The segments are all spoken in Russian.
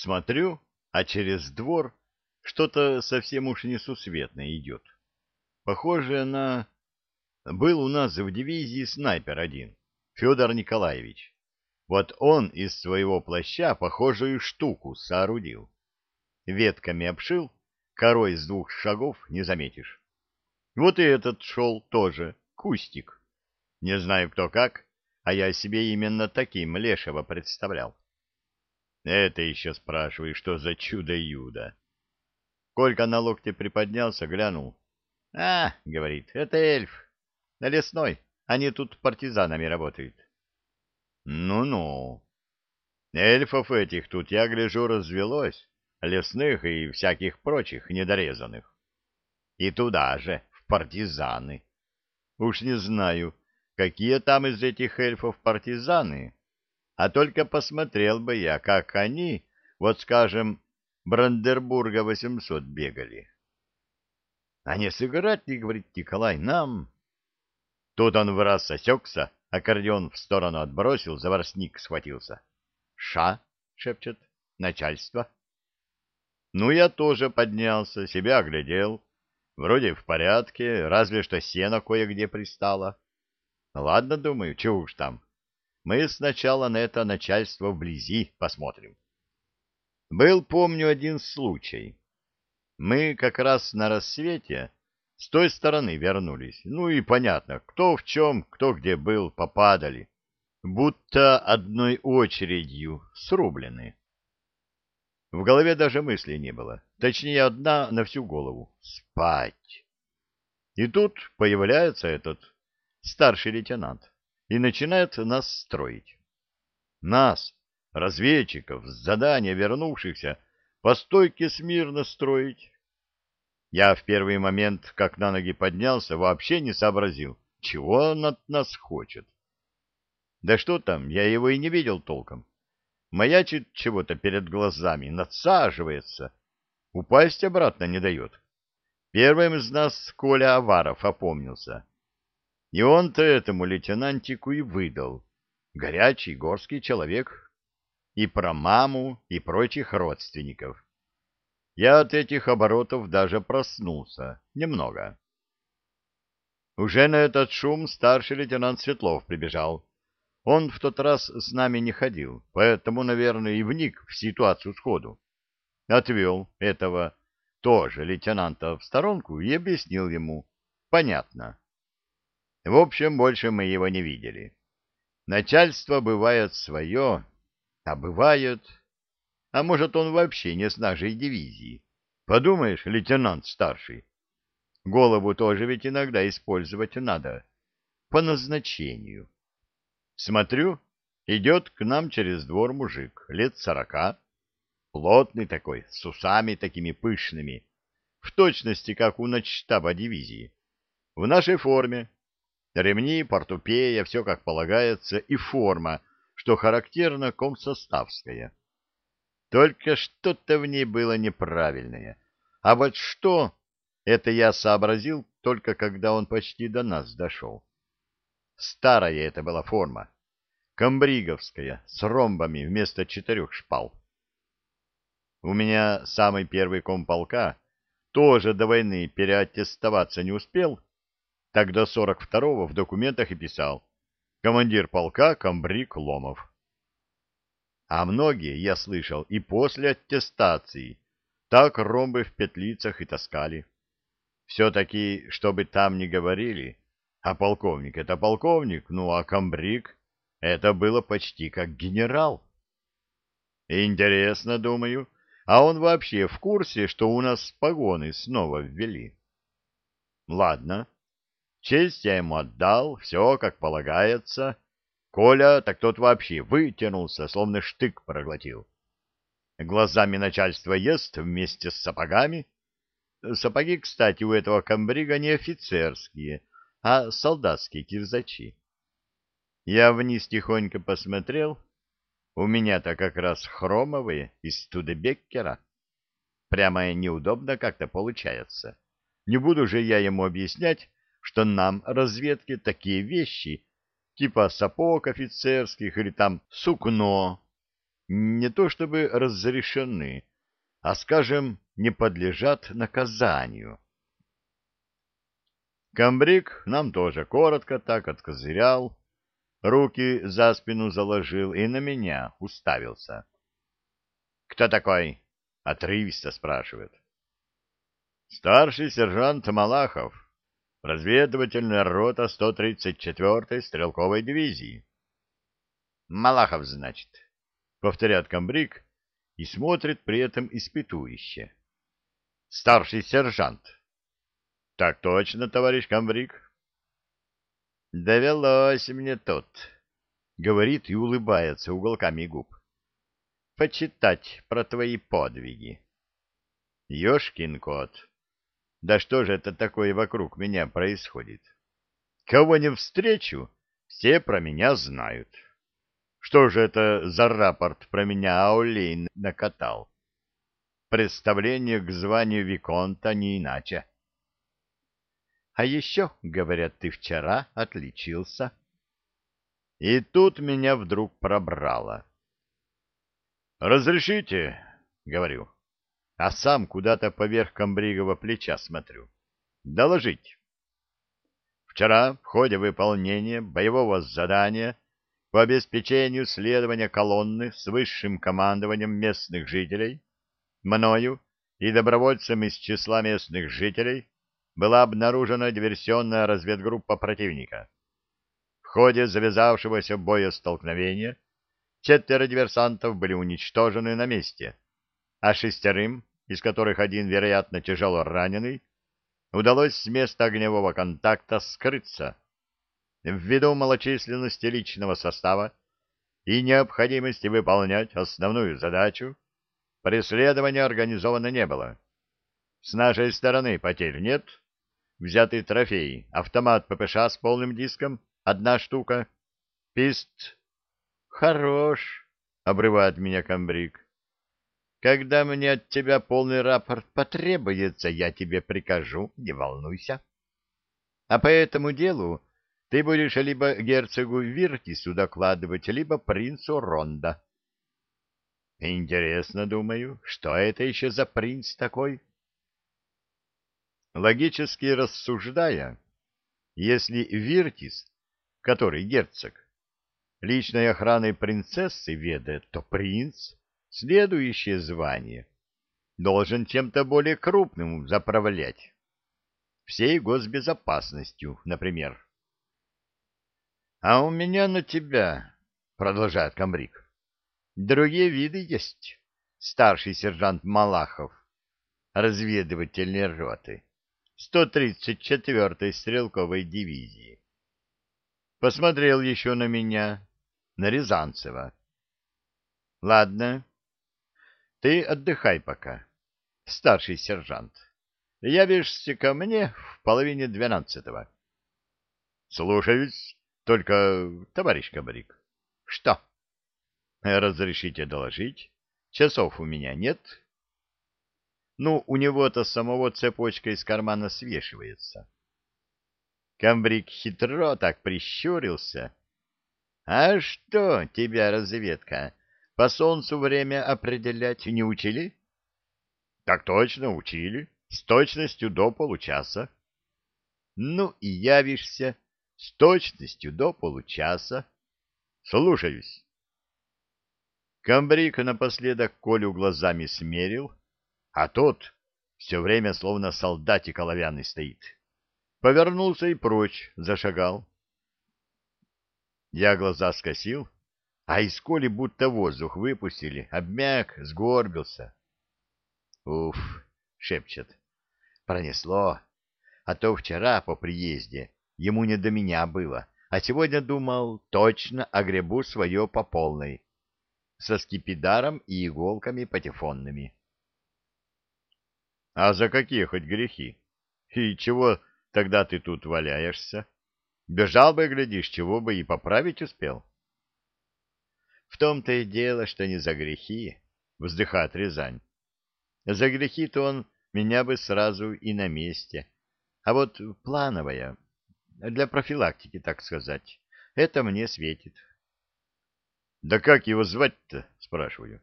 Смотрю, а через двор что-то совсем уж несусветное идет. Похоже на... Был у нас в дивизии снайпер один, Федор Николаевич. Вот он из своего плаща похожую штуку соорудил. Ветками обшил, корой с двух шагов не заметишь. Вот и этот шел тоже, кустик. Не знаю кто как, а я себе именно таким Лешего представлял. Это еще спрашивай, что за чудо-юдо. Колька на локте приподнялся, глянул. — А, — говорит, — это эльф. На лесной. Они тут партизанами работают. Ну-ну. Эльфов этих тут, я гляжу, развелось. Лесных и всяких прочих недорезанных. И туда же, в партизаны. Уж не знаю, какие там из этих эльфов партизаны, а только посмотрел бы я, как они, вот скажем, Брандербурга 800 бегали. А не сыграть ли, говорит Николай, нам? Тут он в раз осекся, аккордеон в сторону отбросил, за ворсник схватился. «Ша!» — шепчет. «Начальство!» Ну, я тоже поднялся, себя оглядел. Вроде в порядке, разве что сено кое-где пристало. Ладно, думаю, чего уж там. Мы сначала на это начальство вблизи посмотрим. Был, помню, один случай. Мы как раз на рассвете с той стороны вернулись. Ну и понятно, кто в чем, кто где был, попадали. Будто одной очередью срублены. В голове даже мысли не было. Точнее, одна на всю голову. Спать. И тут появляется этот старший лейтенант и начинает нас строить. Нас, разведчиков, с задания вернувшихся, по стойке смирно строить. Я в первый момент, как на ноги поднялся, вообще не сообразил, чего он от нас хочет. Да что там, я его и не видел толком. Маячит чего-то перед глазами, надсаживается. Упасть обратно не дает. Первым из нас Коля Аваров опомнился. И он-то этому лейтенантику и выдал. Горячий горский человек. И про маму, и прочих родственников. Я от этих оборотов даже проснулся. Немного. Уже на этот шум старший лейтенант Светлов прибежал. Он в тот раз с нами не ходил, поэтому, наверное, и вник в ситуацию сходу. Отвел этого тоже лейтенанта в сторонку и объяснил ему. Понятно. В общем, больше мы его не видели. Начальство бывает свое, а бывает... А может, он вообще не с нашей дивизии? Подумаешь, лейтенант старший. Голову тоже ведь иногда использовать надо. По назначению. Смотрю, идет к нам через двор мужик, лет сорока. Плотный такой, с усами такими пышными. В точности, как у начштаба дивизии. В нашей форме, Ремни, портупея, все как полагается, и форма, что характерно комсоставская. Только что-то в ней было неправильное. А вот что, это я сообразил только когда он почти до нас дошел. Старая это была форма, комбриговская, с ромбами вместо четырех шпал. У меня самый первый комполка тоже до войны переаттестоваться не успел, Тогда 42-го в документах и писал «Командир полка Комбриг Ломов». А многие, я слышал, и после аттестации так ромбы в петлицах и таскали. Все-таки, чтобы там не говорили, а полковник — это полковник, ну а комбриг — это было почти как генерал. Интересно, думаю, а он вообще в курсе, что у нас погоны снова ввели? Ладно, Честь я ему отдал, все как полагается. Коля, так тот вообще вытянулся, словно штык проглотил. Глазами начальство ест вместе с сапогами. Сапоги, кстати, у этого комбрига не офицерские, а солдатские кирзачи. Я вниз тихонько посмотрел. У меня-то как раз хромовые из Студебеккера. Прямо неудобно как-то получается. Не буду же я ему объяснять, что нам, разведке, такие вещи, типа сапог офицерских или там сукно, не то чтобы разрешены, а, скажем, не подлежат наказанию. Камбрик нам тоже коротко так откозырял, руки за спину заложил и на меня уставился. — Кто такой? — отрывисто спрашивает. — Старший сержант Малахов, разведывательная рота 134-й стрелковой дивизии. — Малахов, значит, — повторяет комбриг и смотрит при этом испытующе. — Старший сержант. — Так точно, товарищ комбриг. — Довелось мне тут, — говорит и улыбается уголками губ, — почитать про твои подвиги. Ёшкин кот. Да что же это такое вокруг меня происходит? Кого не встречу, все про меня знают. Что же это за рапорт про меня Аулейн накатал? Представление к званию Виконта не иначе. А еще, говорят, ты вчера отличился. И тут меня вдруг пробрало. «Разрешите?» — говорю а сам куда-то поверх комбригова плеча смотрю. Доложить. Вчера в ходе выполнения боевого задания по обеспечению следования колонны с высшим командованием местных жителей, мною и добровольцем из числа местных жителей была обнаружена диверсионная разведгруппа противника. В ходе завязавшегося боестолкновения четверо диверсантов были уничтожены на месте, а шестерым из которых один, вероятно, тяжело раненый, удалось с места огневого контакта скрыться. Ввиду малочисленности личного состава и необходимости выполнять основную задачу, преследования организовано не было. С нашей стороны потерь нет. Взятый трофей, автомат ППШ с полным диском, одна штука. Пист. Хорош, обрывает меня комбриг. Когда мне от тебя полный рапорт потребуется, я тебе прикажу, не волнуйся. А по этому делу ты будешь либо герцогу Виртису докладывать, либо принцу Ронда. Интересно, думаю, что это еще за принц такой? Логически рассуждая, если Виртис, который герцог, личной охраной принцессы ведает, то принц Следующее звание должен чем-то более крупным заправлять. Всей госбезопасностью, например. — А у меня на тебя, — продолжает комбриг, — другие виды есть. Старший сержант Малахов, разведывательной роты, 134-й стрелковой дивизии. Посмотрел еще на меня, на Рязанцева. — Ладно, ты отдыхай пока, старший сержант. Явишься ко мне в половине двенадцатого. Слушаюсь, только, товарищ Кабарик. Что? Разрешите доложить? Часов у меня нет. Ну, у него-то самого цепочка из кармана свешивается. Камбрик хитро так прищурился. — А что тебя разведка по солнцу время определять не учили? Так точно, учили. С точностью до получаса. Ну и явишься с точностью до получаса. Слушаюсь. Камбрик напоследок Колю глазами смерил, а тот все время словно солдатик оловянный стоит. Повернулся и прочь зашагал. Я глаза скосил а из Коли будто воздух выпустили, обмяк, сгорбился. «Уф!» — шепчет. «Пронесло. А то вчера по приезде ему не до меня было, а сегодня думал, точно огребу свое по полной, со скипидаром и иголками патефонными». «А за какие хоть грехи? И чего тогда ты тут валяешься? Бежал бы, глядишь, чего бы и поправить успел». В том-то и дело, что не за грехи, — вздыхает Рязань. За грехи-то он меня бы сразу и на месте. А вот плановая, для профилактики, так сказать, это мне светит. Да как его звать-то, спрашиваю.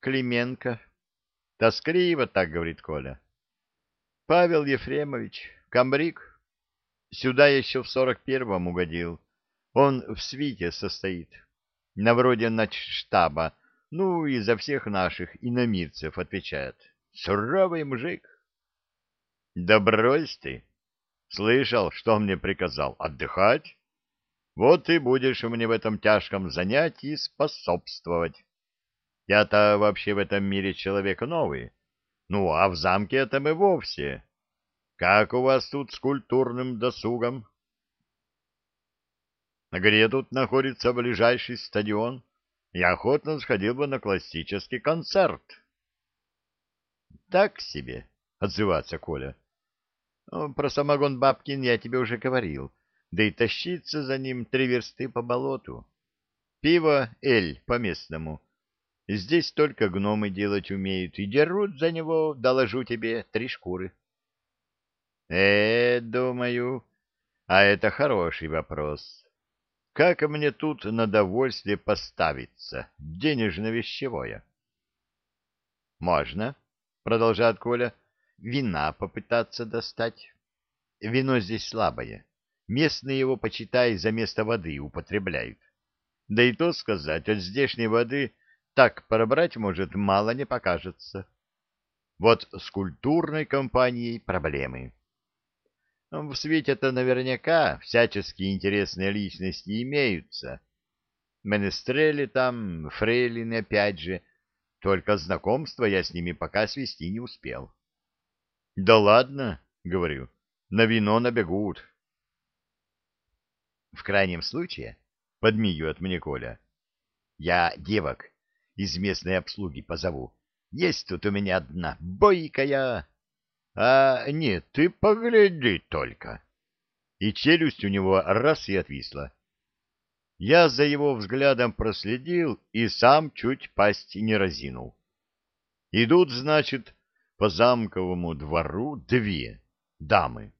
Клименко. Тоскливо так говорит Коля. Павел Ефремович, комбриг. Сюда еще в сорок первом угодил. Он в свите состоит. На вроде начштаба. Ну, и за всех наших иномирцев отвечает. Суровый мужик. Да брось ты. Слышал, что мне приказал? Отдыхать? Вот и будешь мне в этом тяжком занятии способствовать. Я-то вообще в этом мире человек новый. Ну, а в замке это мы вовсе. Как у вас тут с культурным досугом? Где тут находится ближайший стадион? Я охотно сходил бы на классический концерт. Так себе, отзываться Коля. Про самогон Бабкин я тебе уже говорил, да и тащиться за ним три версты по болоту. Пиво эль по-местному. Здесь только гномы делать умеют, и дерут за него, доложу тебе, три шкуры. Э, думаю, а это хороший вопрос. Как мне тут на довольствие поставиться, денежно-вещевое? Можно, продолжает Коля, вина попытаться достать. Вино здесь слабое. Местные его, почитай, за место воды употребляют. Да и то сказать, от здешней воды так пробрать, может, мало не покажется. Вот с культурной компанией проблемы. В свете-то наверняка всяческие интересные личности имеются. Менестрели там, фрейлины опять же, только знакомства я с ними пока свести не успел. — Да ладно, — говорю, — на вино набегут. — В крайнем случае, — подмигивает мне Коля, — я девок из местной обслуги позову. Есть тут у меня одна, бойкая. А нет, ты погляди только. И челюсть у него раз и отвисла. Я за его взглядом проследил и сам чуть пасть не разинул. Идут, значит, по замковому двору две дамы.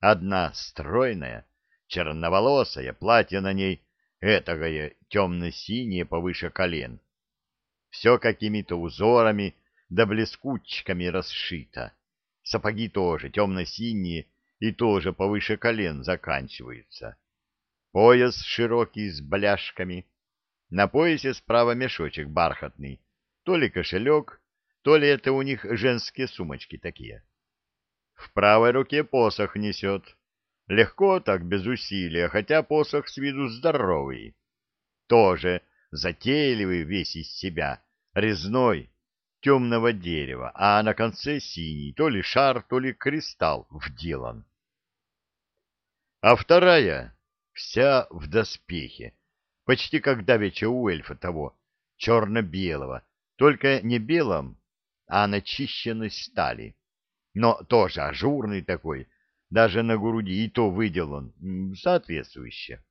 Одна стройная, черноволосая, платье на ней этакое темно-синее повыше колен, все какими-то узорами да блескучками расшито. Сапоги тоже темно-синие и тоже повыше колен заканчиваются. Пояс широкий с бляшками. На поясе справа мешочек бархатный. То ли кошелек, то ли это у них женские сумочки такие. В правой руке посох несет. Легко так, без усилия, хотя посох с виду здоровый. Тоже затейливый весь из себя, резной, темного дерева, а на конце синий, то ли шар, то ли кристалл вделан. А вторая вся в доспехе, почти как давеча у эльфа того, черно-белого, только не белом, а начищенной стали, но тоже ажурный такой, даже на груди и то выделан соответствующе.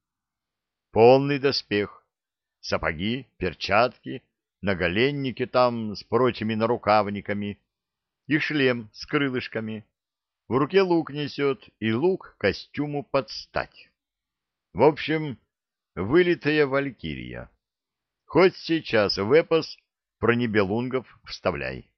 Полный доспех, сапоги, перчатки, наголенники там с прочими нарукавниками и шлем с крылышками. В руке лук несет, и лук костюму под стать. В общем, вылитая валькирия. Хоть сейчас в эпос про небелунгов вставляй.